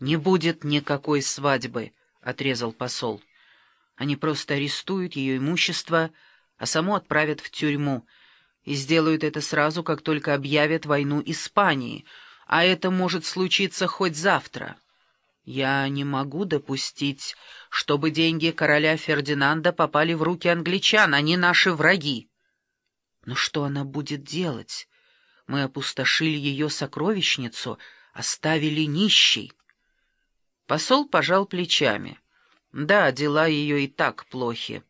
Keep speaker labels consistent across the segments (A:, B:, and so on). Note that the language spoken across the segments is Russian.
A: «Не будет никакой свадьбы», — отрезал посол. «Они просто арестуют ее имущество, а само отправят в тюрьму, и сделают это сразу, как только объявят войну Испании, а это может случиться хоть завтра. Я не могу допустить, чтобы деньги короля Фердинанда попали в руки англичан, они наши враги. Но что она будет делать? Мы опустошили ее сокровищницу, оставили нищей». Посол пожал плечами. Да, дела ее и так плохи.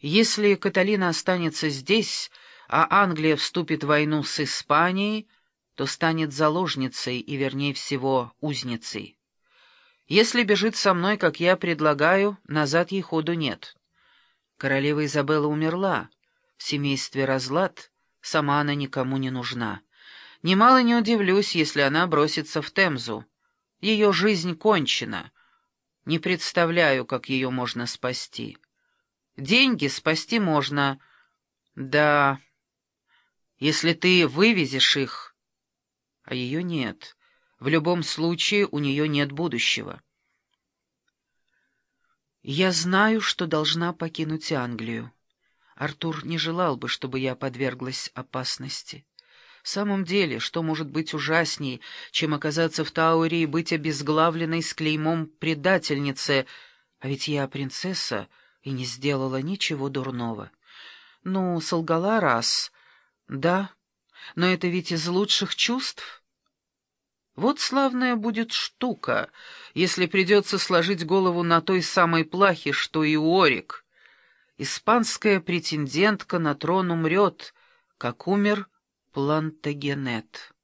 A: Если Каталина останется здесь, а Англия вступит в войну с Испанией, то станет заложницей и, вернее всего, узницей. Если бежит со мной, как я предлагаю, назад ей ходу нет. Королева Изабелла умерла, в семействе разлад, сама она никому не нужна. Немало не удивлюсь, если она бросится в Темзу. Ее жизнь кончена. Не представляю, как ее можно спасти. Деньги спасти можно. Да, если ты вывезешь их. А ее нет. В любом случае у нее нет будущего. Я знаю, что должна покинуть Англию. Артур не желал бы, чтобы я подверглась опасности. В самом деле, что может быть ужасней, чем оказаться в Тауэре и быть обезглавленной с клеймом предательницы, а ведь я принцесса и не сделала ничего дурного. Ну, солгала раз, да, но это ведь из лучших чувств. Вот славная будет штука, если придется сложить голову на той самой плахе, что и Орик. Испанская претендентка на трон умрет, как умер Плантагенет.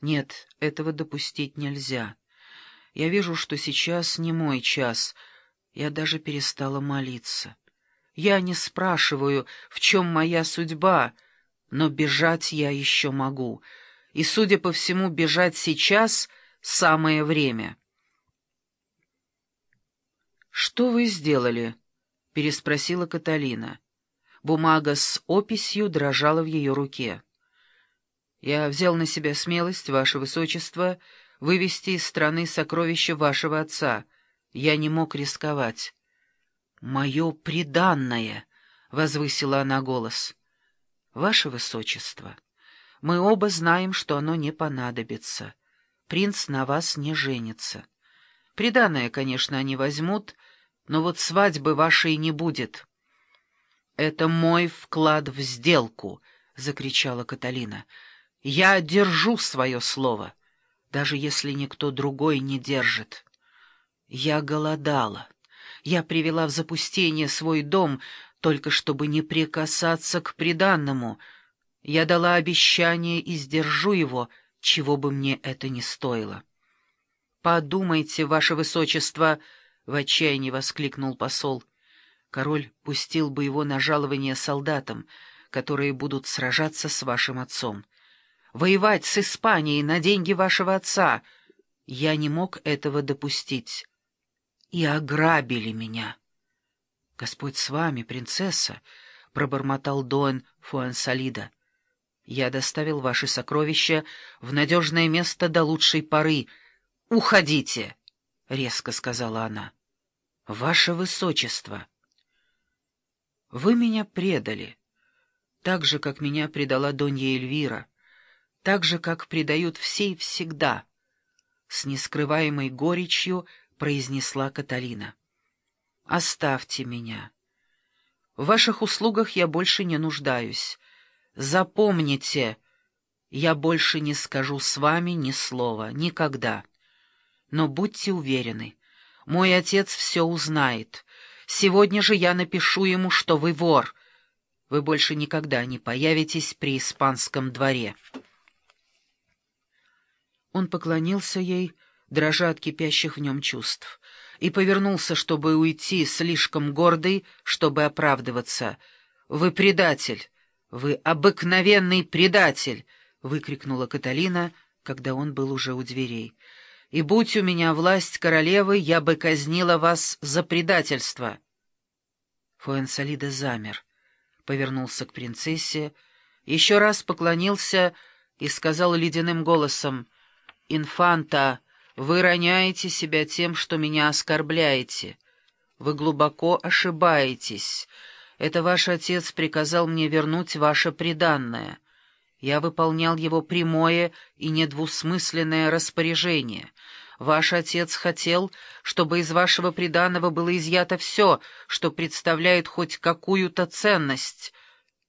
A: Нет, этого допустить нельзя. Я вижу, что сейчас не мой час. Я даже перестала молиться. Я не спрашиваю, в чем моя судьба, но бежать я еще могу. И, судя по всему, бежать сейчас — самое время. «Что вы сделали?» — переспросила Каталина. Бумага с описью дрожала в ее руке. Я взял на себя смелость, ваше высочество, вывести из страны сокровища вашего отца. Я не мог рисковать. «Мое преданное!» — возвысила она голос. «Ваше высочество, мы оба знаем, что оно не понадобится. Принц на вас не женится. Приданное, конечно, они возьмут, но вот свадьбы вашей не будет». «Это мой вклад в сделку!» — закричала Каталина. Я держу свое слово, даже если никто другой не держит. Я голодала. Я привела в запустение свой дом, только чтобы не прикасаться к приданному. Я дала обещание и сдержу его, чего бы мне это ни стоило. «Подумайте, ваше высочество!» — в отчаянии воскликнул посол. «Король пустил бы его на жалование солдатам, которые будут сражаться с вашим отцом воевать с Испанией на деньги вашего отца. Я не мог этого допустить. И ограбили меня. — Господь с вами, принцесса, — пробормотал Доэн Фуансалида. — Я доставил ваши сокровища в надежное место до лучшей поры. Уходите! — резко сказала она. — Ваше Высочество! Вы меня предали, так же, как меня предала Донья Эльвира так же, как предают все и всегда, — с нескрываемой горечью произнесла Каталина. — Оставьте меня. В ваших услугах я больше не нуждаюсь. Запомните, я больше не скажу с вами ни слова, никогда. Но будьте уверены, мой отец все узнает. Сегодня же я напишу ему, что вы вор. Вы больше никогда не появитесь при испанском дворе». Он поклонился ей, дрожа от кипящих в нем чувств, и повернулся, чтобы уйти, слишком гордый, чтобы оправдываться. «Вы предатель! Вы обыкновенный предатель!» — выкрикнула Каталина, когда он был уже у дверей. «И будь у меня власть королевы, я бы казнила вас за предательство!» Фуэнсалида замер, повернулся к принцессе, еще раз поклонился и сказал ледяным голосом — «Инфанта, вы роняете себя тем, что меня оскорбляете. Вы глубоко ошибаетесь. Это ваш отец приказал мне вернуть ваше преданное. Я выполнял его прямое и недвусмысленное распоряжение. Ваш отец хотел, чтобы из вашего приданого было изъято все, что представляет хоть какую-то ценность»